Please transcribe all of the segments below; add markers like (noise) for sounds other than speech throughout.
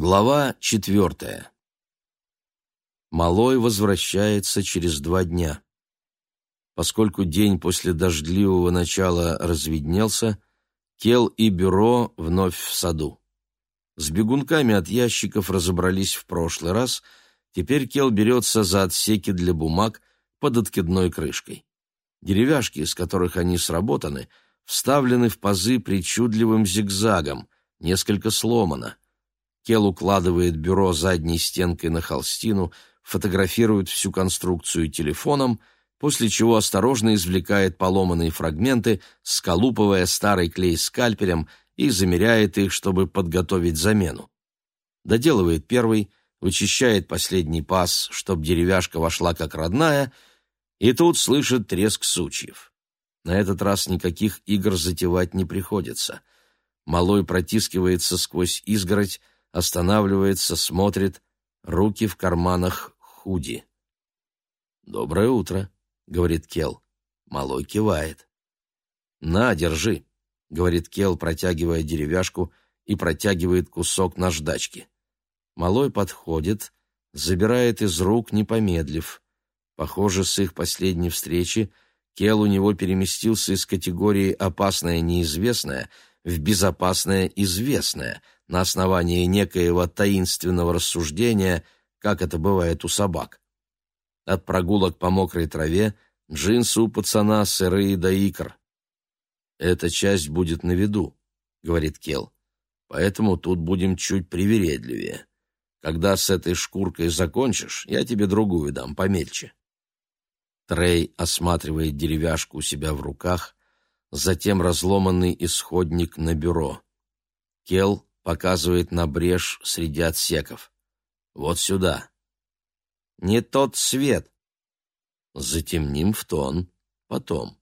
Глава четвертая. Малой возвращается через два дня. Поскольку день после дождливого начала разведнелся, Кел и Бюро вновь в саду. С бегунками от ящиков разобрались в прошлый раз, теперь Кел берется за отсеки для бумаг под откидной крышкой. Деревяшки, из которых они сработаны, вставлены в пазы причудливым зигзагом, несколько сломано — Кел укладывает бюро задней стенкой на холстину, фотографирует всю конструкцию телефоном, после чего осторожно извлекает поломанные фрагменты, сколупывая старый клей скальпелем и замеряет их, чтобы подготовить замену. Доделывает первый, вычищает последний паз, чтоб деревяшка вошла как родная, и тут слышит треск сучьев. На этот раз никаких игр затевать не приходится. Малой протискивается сквозь изгородь, останавливается, смотрит, руки в карманах худи. «Доброе утро», — говорит Кел. Малой кивает. «На, держи», — говорит Кел, протягивая деревяшку и протягивает кусок наждачки. Малой подходит, забирает из рук, не помедлив. Похоже, с их последней встречи Кел у него переместился из категории «опасное неизвестное» в «безопасное известное», на основании некоего таинственного рассуждения, как это бывает у собак. От прогулок по мокрой траве джинсы у пацана сырые до икр. «Эта часть будет на виду», — говорит Кел. «Поэтому тут будем чуть привередливее. Когда с этой шкуркой закончишь, я тебе другую дам, помельче». Трей осматривает деревяшку у себя в руках, затем разломанный исходник на бюро. Кел показывает на брешь среди отсеков. Вот сюда. Не тот свет. Затемним в тон. Потом.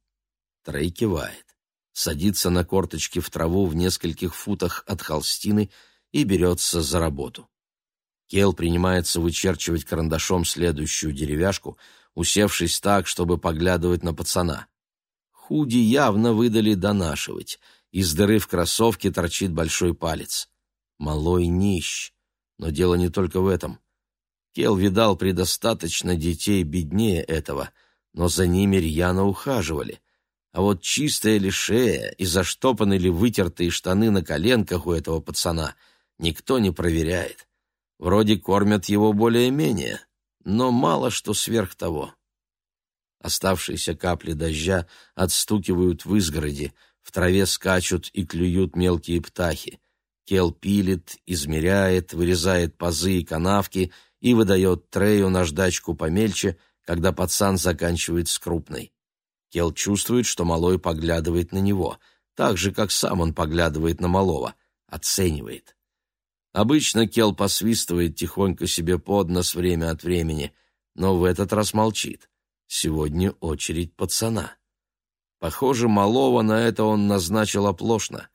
Трей кивает. Садится на корточки в траву в нескольких футах от холстины и берется за работу. Кел принимается вычерчивать карандашом следующую деревяшку, усевшись так, чтобы поглядывать на пацана. Худи явно выдали донашивать. Из дыры в кроссовке торчит большой палец. Малой нищ. Но дело не только в этом. Кел видал предостаточно детей беднее этого, но за ними рьяно ухаживали. А вот чистая ли шея и заштопаны ли вытертые штаны на коленках у этого пацана никто не проверяет. Вроде кормят его более-менее, но мало что сверх того. Оставшиеся капли дождя отстукивают в изгороди, в траве скачут и клюют мелкие птахи. Кел пилит, измеряет, вырезает пазы и канавки и выдает Трею наждачку помельче, когда пацан заканчивает с крупной. Кел чувствует, что малой поглядывает на него, так же, как сам он поглядывает на малого, оценивает. Обычно Кел посвистывает тихонько себе под нос время от времени, но в этот раз молчит. Сегодня очередь пацана. Похоже, малого на это он назначил оплошно.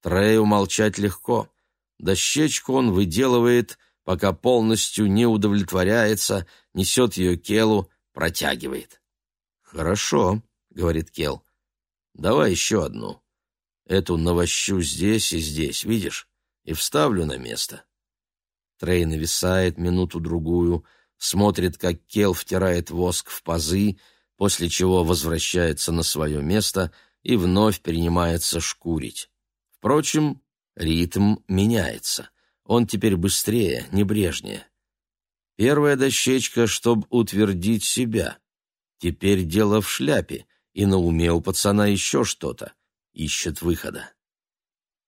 Трею молчать легко. Дощечку он выделывает, пока полностью не удовлетворяется, несет ее Келу, протягивает. «Хорошо», — говорит Кел. «Давай еще одну. Эту навощу здесь и здесь, видишь, и вставлю на место». Трей нависает минуту-другую, смотрит, как Кел втирает воск в пазы, после чего возвращается на свое место и вновь принимается шкурить. Впрочем, ритм меняется. Он теперь быстрее, небрежнее. Первая дощечка, чтобы утвердить себя. Теперь дело в шляпе, и на уме у пацана еще что-то. Ищет выхода.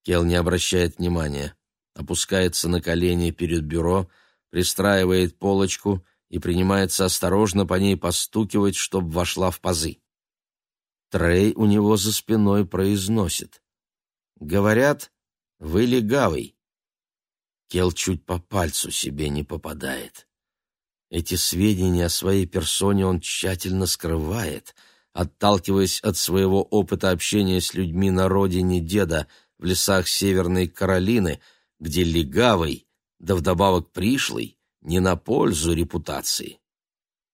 Кел не обращает внимания. Опускается на колени перед бюро, пристраивает полочку и принимается осторожно по ней постукивать, чтобы вошла в пазы. Трей у него за спиной произносит. Говорят, вы легавый. Кел чуть по пальцу себе не попадает. Эти сведения о своей персоне он тщательно скрывает, отталкиваясь от своего опыта общения с людьми на родине деда в лесах Северной Каролины, где легавый, да вдобавок пришлый, не на пользу репутации.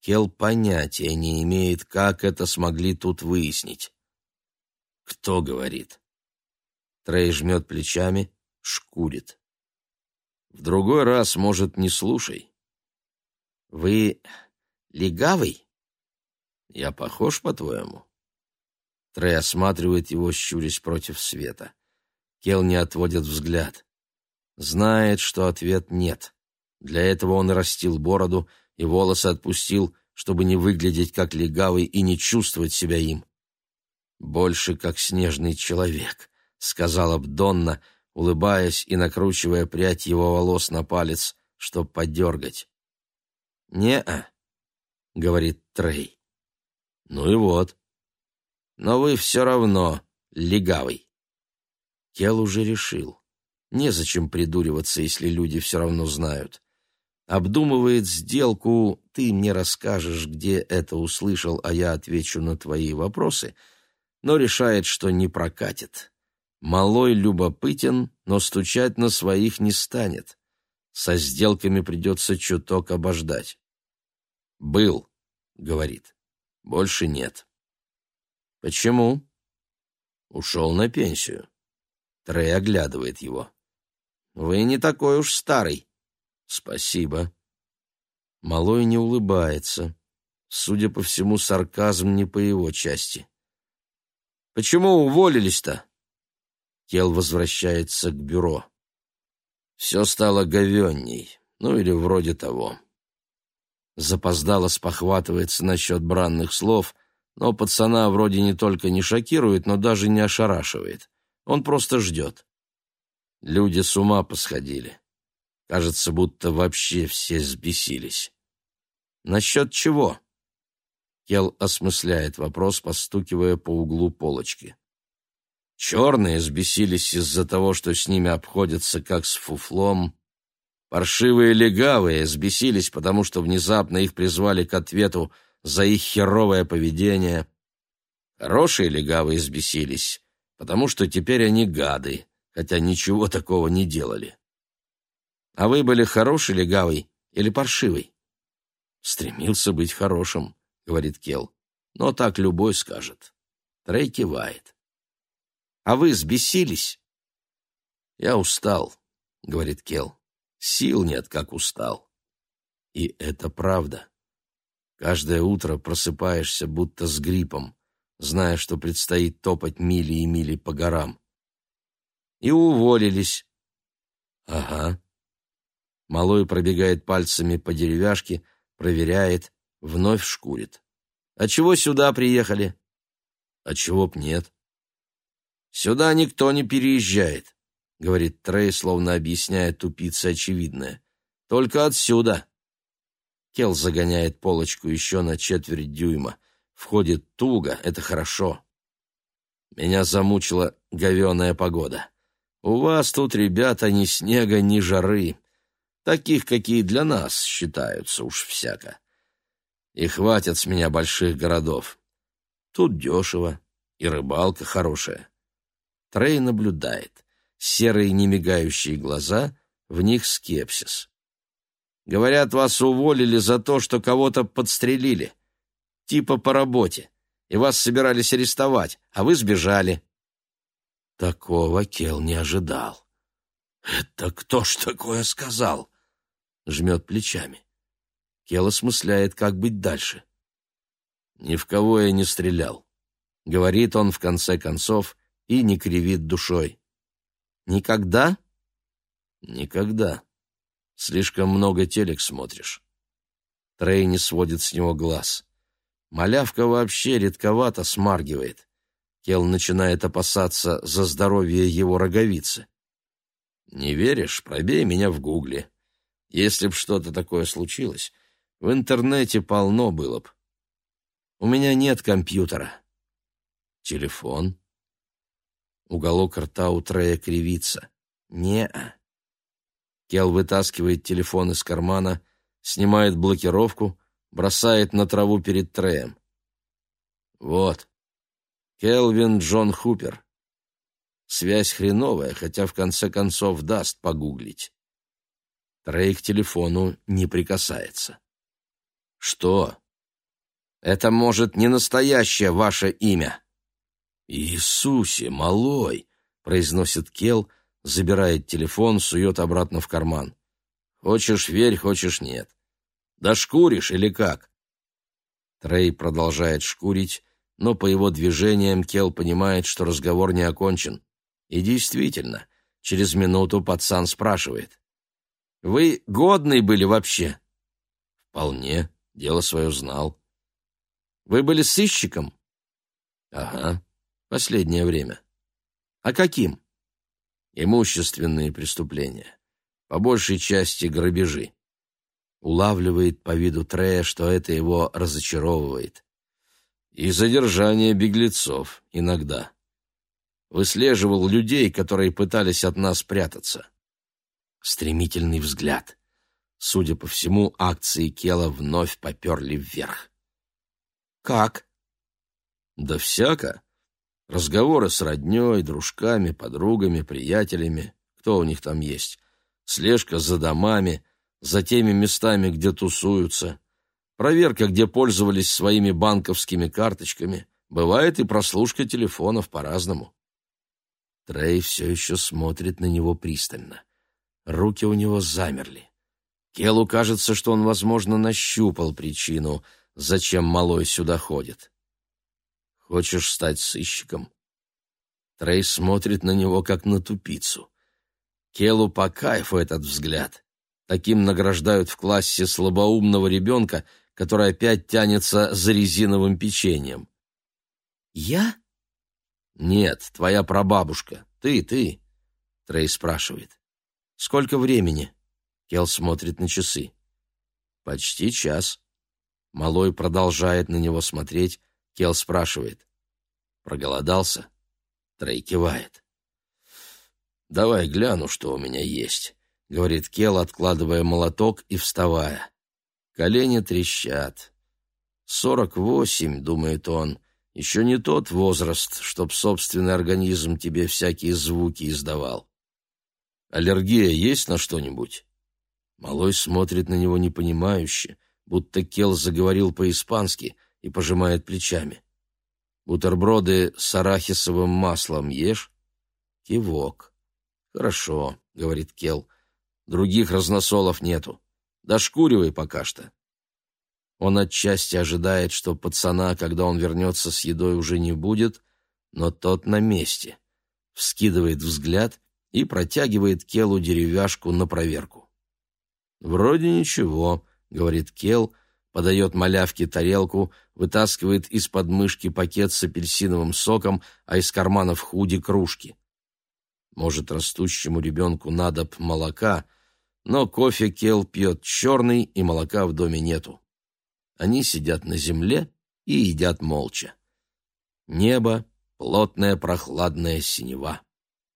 Кел понятия не имеет, как это смогли тут выяснить. Кто говорит? Трей жмет плечами, шкурит. В другой раз, может, не слушай. Вы легавый? Я похож, по-твоему? Трей осматривает его, щурясь против света. Кел не отводит взгляд. Знает, что ответ нет. Для этого он растил бороду, и волосы отпустил, чтобы не выглядеть как легавый и не чувствовать себя им. «Больше как снежный человек», — сказала б Донна, улыбаясь и накручивая прядь его волос на палец, чтоб подергать. «Не-а», — говорит Трей. «Ну и вот. Но вы все равно легавый». Кел уже решил. Незачем придуриваться, если люди все равно знают. Обдумывает сделку, ты мне расскажешь, где это услышал, а я отвечу на твои вопросы, но решает, что не прокатит. Малой любопытен, но стучать на своих не станет. Со сделками придется чуток обождать. «Был», — говорит, — «больше нет». «Почему?» «Ушел на пенсию». Трей оглядывает его. «Вы не такой уж старый». «Спасибо». Малой не улыбается. Судя по всему, сарказм не по его части. «Почему уволились-то?» Кел возвращается к бюро. Все стало говенней, ну или вроде того. Запоздало спохватывается насчет бранных слов, но пацана вроде не только не шокирует, но даже не ошарашивает. Он просто ждет. Люди с ума посходили. Кажется, будто вообще все взбесились. Насчет чего? Кел осмысляет вопрос, постукивая по углу полочки. Черные взбесились из-за того, что с ними обходятся как с фуфлом. Паршивые легавые взбесились, потому что внезапно их призвали к ответу за их херовое поведение. Хорошие легавые взбесились, потому что теперь они гады, хотя ничего такого не делали. А вы были хороший легавый или паршивый? Стремился быть хорошим, говорит Кел, но так любой скажет. Трей кивает. А вы взбесились? Я устал, говорит Кел. Сил нет, как устал. И это правда. Каждое утро просыпаешься будто с гриппом, зная, что предстоит топать мили и мили по горам. И уволились. Ага. Малой пробегает пальцами по деревяшке, проверяет, вновь шкурит. А чего сюда приехали? А чего б нет? Сюда никто не переезжает, говорит Трей, словно объясняя тупице очевидное. Только отсюда. Кел загоняет полочку еще на четверть дюйма. Входит туго, это хорошо. Меня замучила говеная погода. У вас тут, ребята, ни снега, ни жары. Таких, какие для нас считаются уж всяко. И хватит с меня больших городов. Тут дешево, и рыбалка хорошая. Трей наблюдает. Серые немигающие глаза, в них скепсис. Говорят, вас уволили за то, что кого-то подстрелили. Типа по работе. И вас собирались арестовать, а вы сбежали. Такого Кел не ожидал. «Это кто ж такое сказал?» Жмет плечами. Кел осмысляет, как быть дальше. «Ни в кого я не стрелял», — говорит он в конце концов, и не кривит душой. «Никогда?» «Никогда. Слишком много телек смотришь». Трей не сводит с него глаз. Малявка вообще редковато смаргивает. Кел начинает опасаться за здоровье его роговицы. «Не веришь? Пробей меня в гугле. Если б что-то такое случилось, в интернете полно было б. У меня нет компьютера. Телефон?» Уголок рта у Трея кривится. «Не-а». Кел вытаскивает телефон из кармана, снимает блокировку, бросает на траву перед Треем. «Вот. Келвин Джон Хупер. Связь хреновая, хотя в конце концов даст погуглить». Трей к телефону не прикасается. «Что?» «Это, может, не настоящее ваше имя?» «Иисусе, малой!» — произносит Кел, забирает телефон, сует обратно в карман. Хочешь верь, хочешь нет. Да шкуришь или как? Трей продолжает шкурить, но по его движениям Кел понимает, что разговор не окончен. И действительно, через минуту пацан спрашивает. «Вы годный были вообще?» «Вполне. Дело свое знал». «Вы были сыщиком?» «Ага. Последнее время». «А каким?» «Имущественные преступления. По большей части грабежи». Улавливает по виду Трея, что это его разочаровывает. И задержание беглецов иногда. Выслеживал людей, которые пытались от нас прятаться. Стремительный взгляд. Судя по всему, акции Кела вновь поперли вверх. «Как?» «Да всяко. Разговоры с роднёй, дружками, подругами, приятелями. Кто у них там есть? Слежка за домами, за теми местами, где тусуются. Проверка, где пользовались своими банковскими карточками. Бывает и прослушка телефонов по-разному». Трей все еще смотрит на него пристально. Руки у него замерли. Келу кажется, что он, возможно, нащупал причину, зачем малой сюда ходит. «Хочешь стать сыщиком?» Трей смотрит на него, как на тупицу. Келу по кайфу этот взгляд. Таким награждают в классе слабоумного ребенка, который опять тянется за резиновым печеньем. «Я?» «Нет, твоя прабабушка. Ты, ты», — Трей спрашивает. «Сколько времени?» Кел смотрит на часы. «Почти час». Малой продолжает на него смотреть. Кел спрашивает. «Проголодался?» Трей кивает. «Давай гляну, что у меня есть», — говорит Кел, откладывая молоток и вставая. Колени трещат. «Сорок восемь», — думает он, — «еще не тот возраст, чтоб собственный организм тебе всякие звуки издавал». Аллергия есть на что-нибудь?» Малой смотрит на него непонимающе, будто Кел заговорил по-испански и пожимает плечами. «Бутерброды с арахисовым маслом ешь?» «Кивок». «Хорошо», — говорит Кел. «Других разносолов нету. Дошкуривай пока что». Он отчасти ожидает, что пацана, когда он вернется с едой, уже не будет, но тот на месте. Вскидывает взгляд и протягивает Келу деревяшку на проверку. «Вроде ничего», — говорит Кел, подает малявке тарелку, вытаскивает из подмышки пакет с апельсиновым соком, а из карманов худи кружки. Может, растущему ребенку надо б молока, но кофе Кел пьет черный, и молока в доме нету. Они сидят на земле и едят молча. Небо — плотная прохладная синева.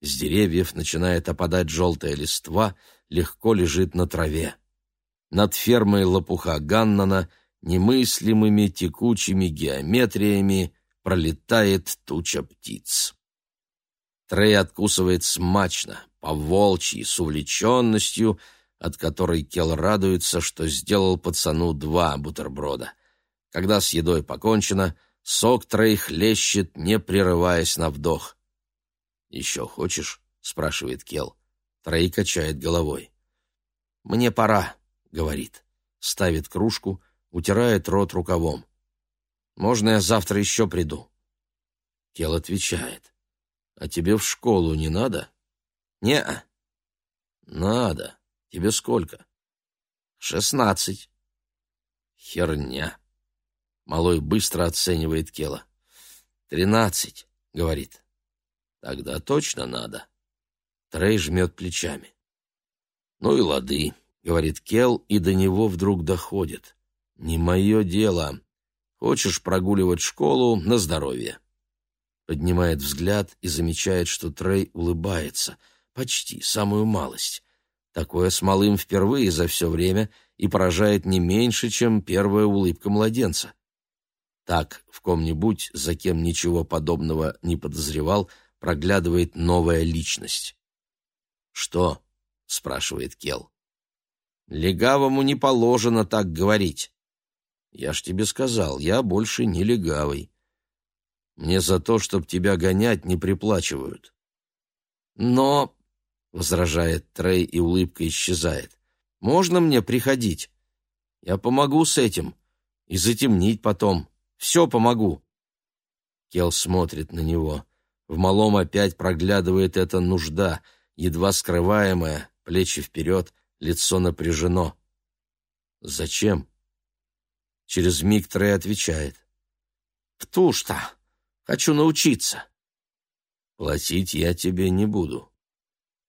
С деревьев начинает опадать желтая листва, легко лежит на траве. Над фермой лопуха Ганнана немыслимыми текучими геометриями пролетает туча птиц. Трей откусывает смачно, по-волчьи, с увлеченностью, от которой Кел радуется, что сделал пацану два бутерброда. Когда с едой покончено, сок Трей хлещет, не прерываясь на вдох. «Еще хочешь?» — спрашивает Кел. Трей качает головой. «Мне пора», — говорит. Ставит кружку, утирает рот рукавом. «Можно я завтра еще приду?» Кел отвечает. «А тебе в школу не надо?» «Не-а». «Надо. Тебе сколько?» «Шестнадцать». «Херня». Малой быстро оценивает Кела. «Тринадцать», — говорит. Тогда точно надо. Трей жмет плечами. Ну и лады, говорит Кел, и до него вдруг доходит. Не мое дело. Хочешь прогуливать школу на здоровье. Поднимает взгляд и замечает, что Трей улыбается. Почти, самую малость. Такое с малым впервые за все время и поражает не меньше, чем первая улыбка младенца. Так в ком-нибудь, за кем ничего подобного не подозревал, проглядывает новая личность. «Что?» — спрашивает Кел. «Легавому не положено так говорить». «Я ж тебе сказал, я больше не легавый. Мне за то, чтоб тебя гонять, не приплачивают». «Но...» — возражает Трей, и улыбка исчезает. можно мне приходить? Я помогу с этим. И затемнить потом. Все помогу. Кел смотрит на него. В малом опять проглядывает эта нужда, едва скрываемая, плечи вперед, лицо напряжено. «Зачем?» Через миг Трей отвечает. «Птушта, хочу научиться». «Платить я тебе не буду».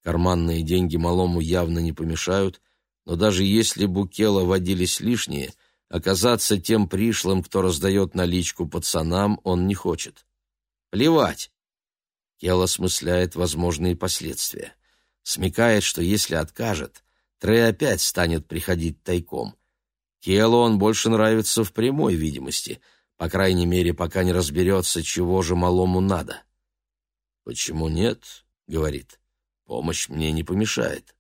Карманные деньги малому явно не помешают, но даже если Букела водились лишние, оказаться тем пришлым, кто раздает наличку пацанам, он не хочет. Плевать. Кел осмысляет возможные последствия. Смекает, что если откажет, Трей опять станет приходить тайком. Келу он больше нравится в прямой видимости, по крайней мере, пока не разберется, чего же малому надо. «Почему нет?» — говорит. «Помощь мне не помешает».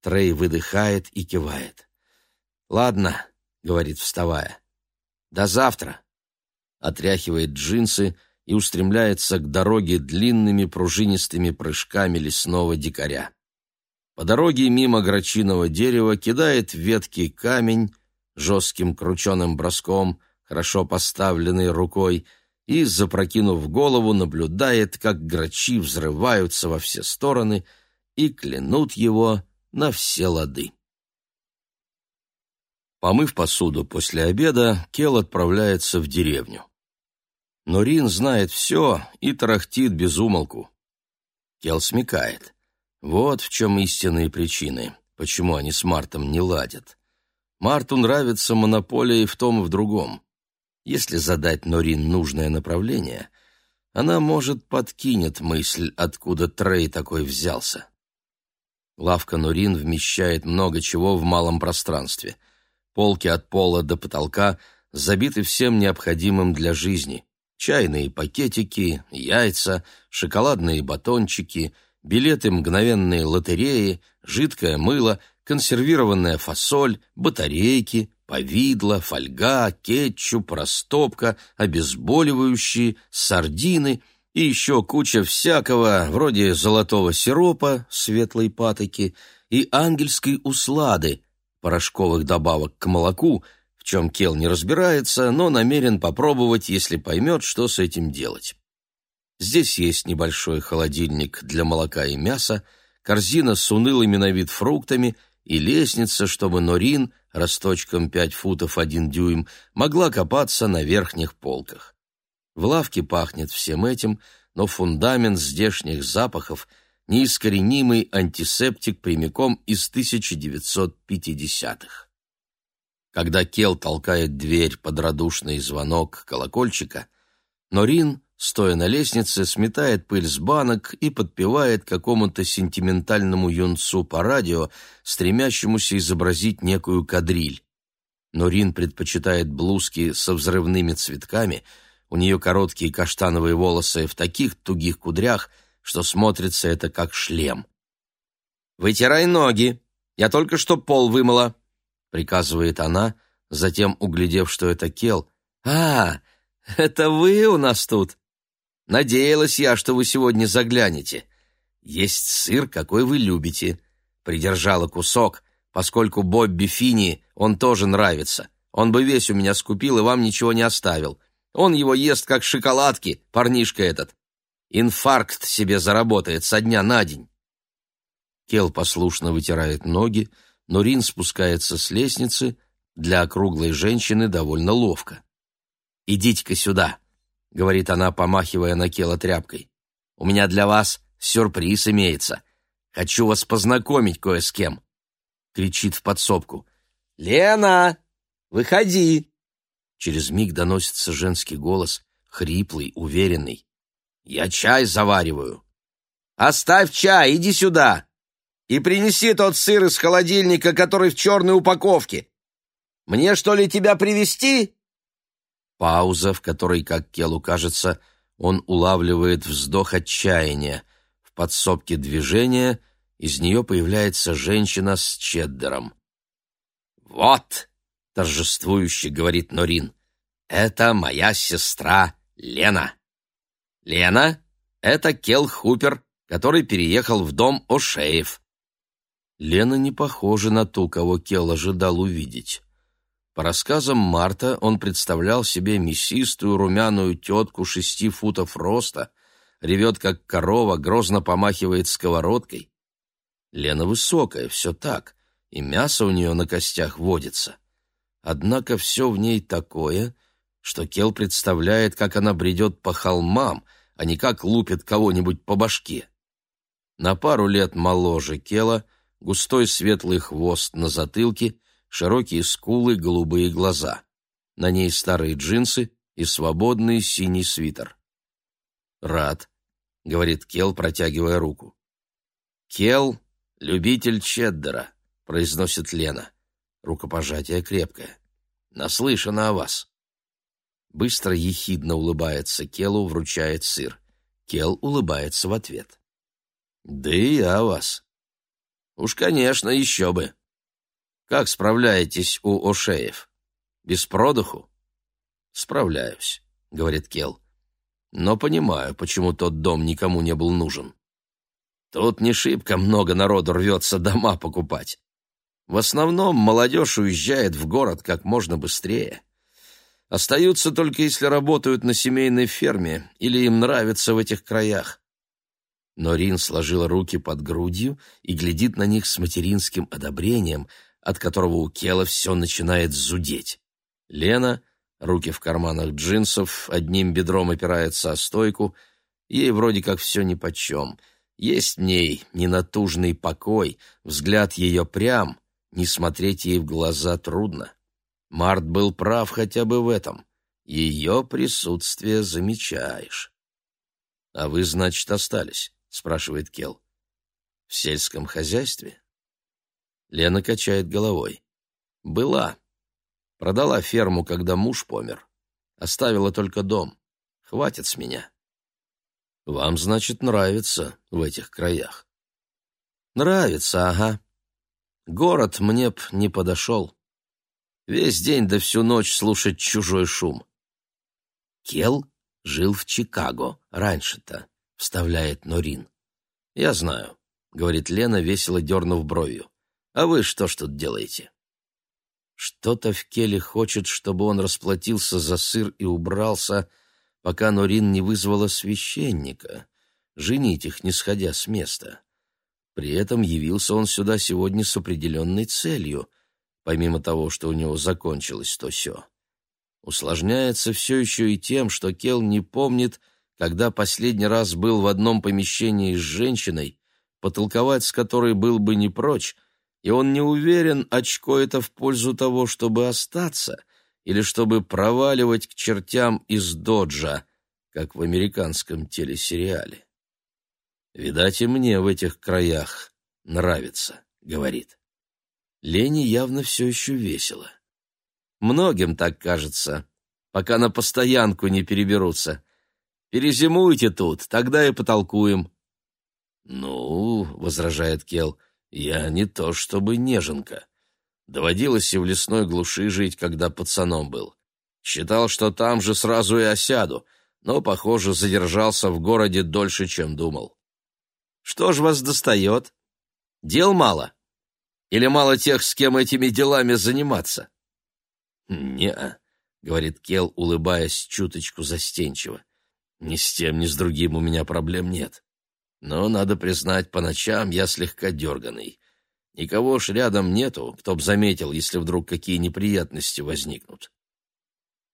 Трей выдыхает и кивает. «Ладно», — говорит, вставая. «До завтра». Отряхивает джинсы и устремляется к дороге длинными пружинистыми прыжками лесного дикаря. По дороге мимо грачиного дерева кидает ветки камень жестким крученым броском, хорошо поставленной рукой, и, запрокинув голову, наблюдает, как грачи взрываются во все стороны и клянут его на все лады. Помыв посуду после обеда, Кел отправляется в деревню. Но Рин знает все и тарахтит без умолку. Кел смекает. Вот в чем истинные причины, почему они с Мартом не ладят. Марту нравится монополия и в том, и в другом. Если задать Норин нужное направление, она, может, подкинет мысль, откуда Трей такой взялся. Лавка Нурин вмещает много чего в малом пространстве. Полки от пола до потолка забиты всем необходимым для жизни. Чайные пакетики, яйца, шоколадные батончики, билеты мгновенной лотереи, жидкое мыло, консервированная фасоль, батарейки, повидло, фольга, кетчуп, растопка, обезболивающие, сардины — и еще куча всякого, вроде золотого сиропа, светлой патоки и ангельской услады, порошковых добавок к молоку, в чем Кел не разбирается, но намерен попробовать, если поймет, что с этим делать. Здесь есть небольшой холодильник для молока и мяса, корзина с унылыми на вид фруктами и лестница, чтобы Норин, росточком пять футов один дюйм, могла копаться на верхних полках. В лавке пахнет всем этим, но фундамент здешних запахов — неискоренимый антисептик прямиком из 1950-х. Когда Кел толкает дверь под радушный звонок колокольчика, Норин, стоя на лестнице, сметает пыль с банок и подпевает какому-то сентиментальному юнцу по радио, стремящемуся изобразить некую кадриль. Норин предпочитает блузки со взрывными цветками — у нее короткие каштановые волосы в таких тугих кудрях, что смотрится это как шлем. «Вытирай ноги! Я только что пол вымыла!» — приказывает она, затем, углядев, что это Кел. «А, это вы у нас тут? Надеялась я, что вы сегодня заглянете. Есть сыр, какой вы любите. Придержала кусок, поскольку Бобби Фини он тоже нравится. Он бы весь у меня скупил и вам ничего не оставил. Он его ест как шоколадки, парнишка этот. Инфаркт себе заработает со дня на день. Кел послушно вытирает ноги, но Рин спускается с лестницы, для округлой женщины довольно ловко. «Идите-ка сюда», — говорит она, помахивая на Кела тряпкой. «У меня для вас сюрприз имеется. Хочу вас познакомить кое с кем», — кричит в подсобку. «Лена, выходи!» Через миг доносится женский голос, хриплый, уверенный. «Я чай завариваю». «Оставь чай, иди сюда! И принеси тот сыр из холодильника, который в черной упаковке. Мне, что ли, тебя привести? Пауза, в которой, как Келу кажется, он улавливает вздох отчаяния. В подсобке движения из нее появляется женщина с чеддером. «Вот!» торжествующе говорит Норин. Это моя сестра Лена. Лена — это Кел Хупер, который переехал в дом Ошеев. Лена не похожа на ту, кого Келл ожидал увидеть. По рассказам Марта, он представлял себе мясистую румяную тетку шести футов роста, ревет как корова, грозно помахивает сковородкой. Лена высокая, все так, и мясо у нее на костях водится. Однако все в ней такое, что Кел представляет, как она бредет по холмам, а не как лупит кого-нибудь по башке. На пару лет моложе Кела, густой светлый хвост на затылке, широкие скулы, голубые глаза. На ней старые джинсы и свободный синий свитер. «Рад», — говорит Кел, протягивая руку. «Кел — любитель чеддера», — произносит Лена. Рукопожатие крепкое. «Наслышана о вас». Быстро ехидно улыбается Келу, вручает сыр. Кел улыбается в ответ. «Да и я вас». «Уж, конечно, еще бы». Как справляетесь у Ошеев? Без продуху? Справляюсь, говорит Кел. Но понимаю, почему тот дом никому не был нужен. Тут не шибко много народу рвется дома покупать. В основном молодежь уезжает в город как можно быстрее. Остаются только если работают на семейной ферме или им нравится в этих краях. Но Рин сложила руки под грудью и глядит на них с материнским одобрением, от которого у Кела все начинает зудеть. Лена, руки в карманах джинсов, одним бедром опирается о стойку, ей вроде как все нипочем. Есть в ней ненатужный покой, взгляд ее прям, не смотреть ей в глаза трудно. Март был прав хотя бы в этом. Ее присутствие замечаешь. — А вы, значит, остались? — спрашивает Кел. — В сельском хозяйстве? Лена качает головой. Была. Продала ферму, когда муж помер. Оставила только дом. Хватит с меня. Вам, значит, нравится в этих краях? Нравится, ага. Город мне б не подошел. Весь день да всю ночь слушать чужой шум. Кел жил в Чикаго раньше-то, вставляет Норин. Я знаю, говорит Лена, весело дернув бровью. А вы что ж тут делаете? Что-то в Келе хочет, чтобы он расплатился за сыр и убрался, пока Норин не вызвала священника, женить их, не сходя с места. При этом явился он сюда сегодня с определенной целью, помимо того, что у него закончилось то все. Усложняется все еще и тем, что Кел не помнит, когда последний раз был в одном помещении с женщиной, потолковать с которой был бы не прочь, и он не уверен, очко это в пользу того, чтобы остаться, или чтобы проваливать к чертям из доджа, как в американском телесериале. «Видать, и мне в этих краях нравится», — говорит. Лене явно все еще весело. Многим так кажется, пока на постоянку не переберутся. Перезимуйте тут, тогда и потолкуем. «Ну, — возражает Кел, — я не то чтобы неженка. Доводилось и в лесной глуши жить, когда пацаном был. Считал, что там же сразу и осяду, но, похоже, задержался в городе дольше, чем думал. Что ж вас достает? Дел мало? Или мало тех, с кем этими делами заниматься? не говорит Кел, улыбаясь чуточку застенчиво. Ни с тем, ни с другим у меня проблем нет. Но, надо признать, по ночам я слегка дерганый. Никого ж рядом нету, кто б заметил, если вдруг какие неприятности возникнут.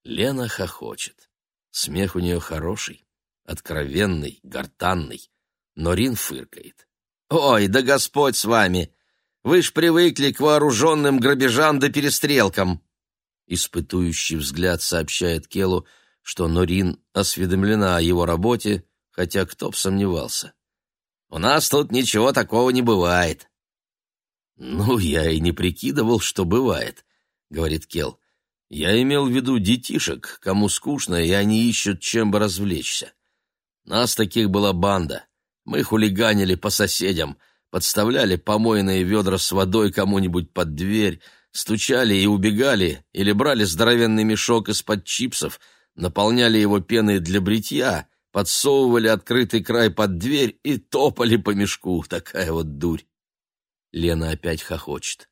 Лена хохочет. Смех у нее хороший, откровенный, гортанный. Но Рин фыркает. «Ой, да Господь с вами! Вы ж привыкли к вооруженным грабежам да перестрелкам!» Испытующий взгляд сообщает Келу, что Норин осведомлена о его работе, хотя кто б сомневался. У нас тут ничего такого не бывает. Ну, я и не прикидывал, что бывает, говорит Кел. Я имел в виду детишек, кому скучно, и они ищут, чем бы развлечься. Нас таких была банда. Мы хулиганили по соседям, подставляли помойные ведра с водой кому-нибудь под дверь, стучали и убегали, или брали здоровенный мешок из-под чипсов, наполняли его пеной для бритья подсовывали открытый край под дверь и топали по мешку. Такая вот дурь. Лена опять хохочет.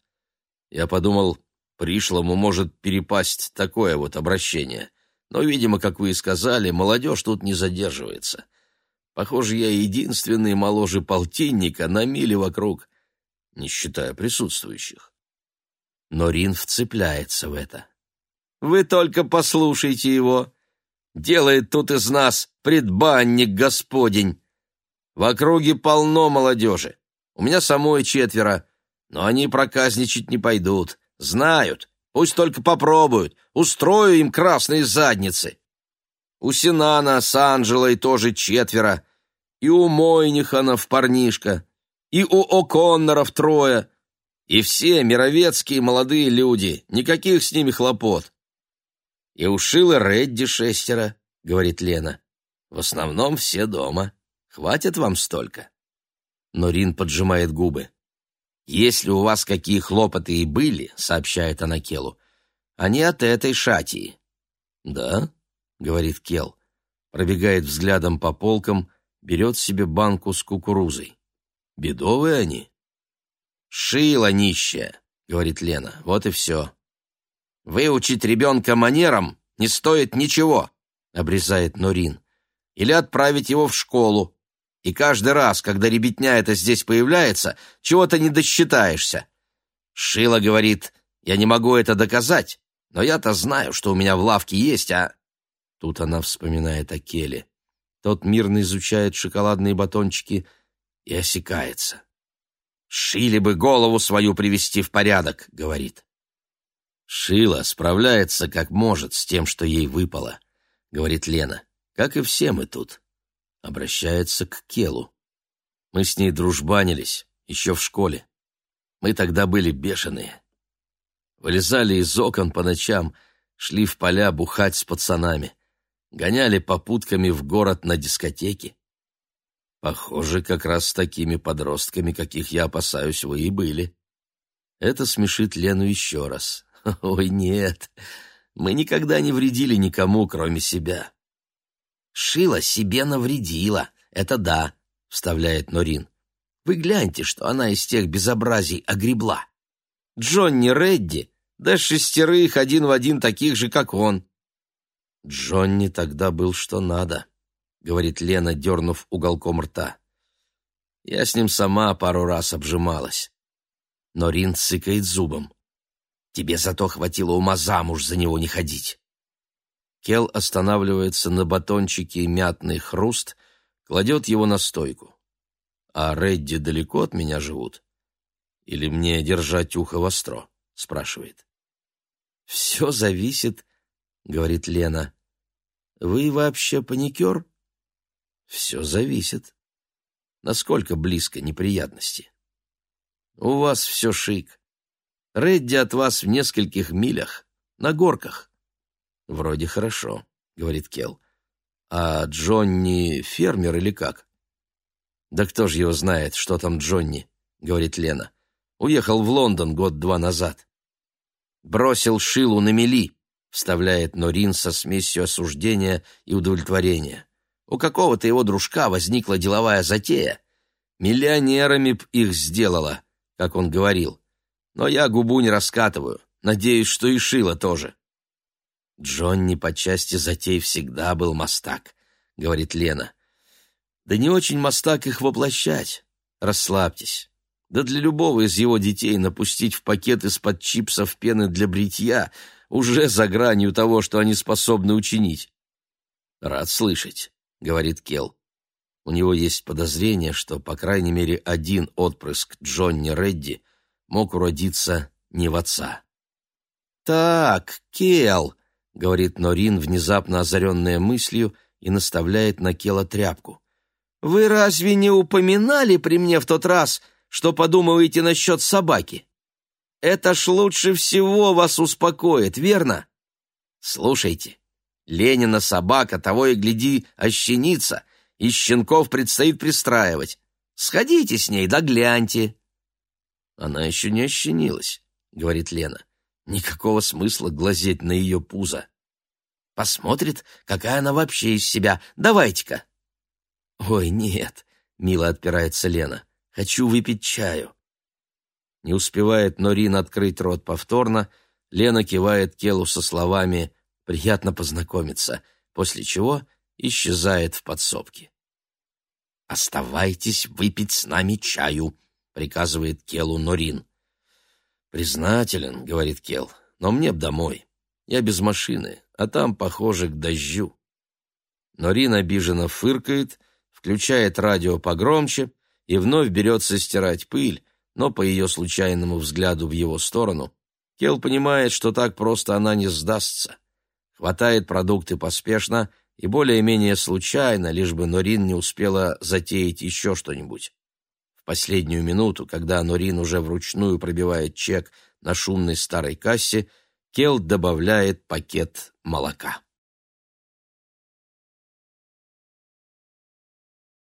Я подумал, пришлому может перепасть такое вот обращение. Но, видимо, как вы и сказали, молодежь тут не задерживается. Похоже, я единственный моложе полтинника на миле вокруг, не считая присутствующих. Но Рин вцепляется в это. «Вы только послушайте его. Делает тут из нас предбанник господень. В округе полно молодежи. У меня самой четверо, но они проказничать не пойдут. Знают, пусть только попробуют. Устрою им красные задницы. У Синана с Анжелой тоже четверо, и у Мойниханов парнишка, и у О'Конноров трое, и все мировецкие молодые люди, никаких с ними хлопот. И у Шилы Редди шестеро, — говорит Лена. В основном все дома. Хватит вам столько? Но Рин поджимает губы. «Если у вас какие хлопоты и были, — сообщает она Келу, — они от этой шатии». «Да?» — говорит Кел. Пробегает взглядом по полкам, берет себе банку с кукурузой. «Бедовые они?» «Шила нищая», — говорит Лена. «Вот и все». «Выучить ребенка манерам не стоит ничего», — обрезает Норин. «Или отправить его в школу. И каждый раз, когда ребятня это здесь появляется, чего-то не досчитаешься. Шила говорит, я не могу это доказать, но я-то знаю, что у меня в лавке есть, а...» Тут она вспоминает о Келе. Тот мирно изучает шоколадные батончики и осекается. «Шили бы голову свою привести в порядок», — говорит. «Шила справляется как может с тем, что ей выпало», — говорит Лена, — «как и все мы тут». Обращается к Келу. Мы с ней дружбанились, еще в школе. Мы тогда были бешеные. Вылезали из окон по ночам, шли в поля бухать с пацанами гоняли попутками в город на дискотеки. Похоже, как раз с такими подростками, каких я опасаюсь, вы и были. Это смешит Лену еще раз. (laughs) Ой, нет, мы никогда не вредили никому, кроме себя. Шила себе навредила, это да, вставляет Норин. Вы гляньте, что она из тех безобразий огребла. Джонни Редди, да шестерых один в один таких же, как он. «Джонни тогда был что надо», — говорит Лена, дернув уголком рта. «Я с ним сама пару раз обжималась». Но Рин цыкает зубом. «Тебе зато хватило ума замуж за него не ходить». Кел останавливается на батончике мятный хруст, кладет его на стойку. «А Редди далеко от меня живут? Или мне держать ухо востро?» — спрашивает. «Все зависит — говорит Лена. «Вы вообще паникер?» «Все зависит. Насколько близко неприятности?» «У вас все шик. Редди от вас в нескольких милях, на горках». «Вроде хорошо», — говорит Келл. «А Джонни фермер или как?» «Да кто же его знает, что там Джонни?» — говорит Лена. «Уехал в Лондон год-два назад». «Бросил Шилу на мели», вставляет Норин со смесью осуждения и удовлетворения. У какого-то его дружка возникла деловая затея. Миллионерами б их сделала, как он говорил. Но я губу не раскатываю. Надеюсь, что и Шила тоже. Джонни по части затей всегда был мастак, говорит Лена. Да не очень мастак их воплощать. Расслабьтесь. Да для любого из его детей напустить в пакет из-под чипсов пены для бритья — уже за гранью того, что они способны учинить. «Рад слышать», — говорит Келл. У него есть подозрение, что, по крайней мере, один отпрыск Джонни Редди мог уродиться не в отца. «Так, Келл», — говорит Норин, внезапно озаренная мыслью, и наставляет на Кела тряпку. «Вы разве не упоминали при мне в тот раз, что подумываете насчет собаки?» Это ж лучше всего вас успокоит, верно? Слушайте, Ленина собака, того и гляди, ощенится, и щенков предстоит пристраивать. Сходите с ней, да. Она еще не ощенилась, говорит Лена. Никакого смысла глазеть на ее пузо. Посмотрит, какая она вообще из себя. Давайте-ка. Ой, нет, мило отпирается Лена. Хочу выпить чаю. Не успевает Норин открыть рот повторно, Лена кивает Келу со словами «приятно познакомиться», после чего исчезает в подсобке. «Оставайтесь выпить с нами чаю», — приказывает Келу Норин. «Признателен», — говорит Кел, — «но мне б домой. Я без машины, а там, похоже, к дождю». Норин обиженно фыркает, включает радио погромче и вновь берется стирать пыль, но по ее случайному взгляду в его сторону Кел понимает, что так просто она не сдастся. Хватает продукты поспешно и более-менее случайно, лишь бы Норин не успела затеять еще что-нибудь. Последнюю минуту, когда Норин уже вручную пробивает чек на шумной старой кассе, Кел добавляет пакет молока.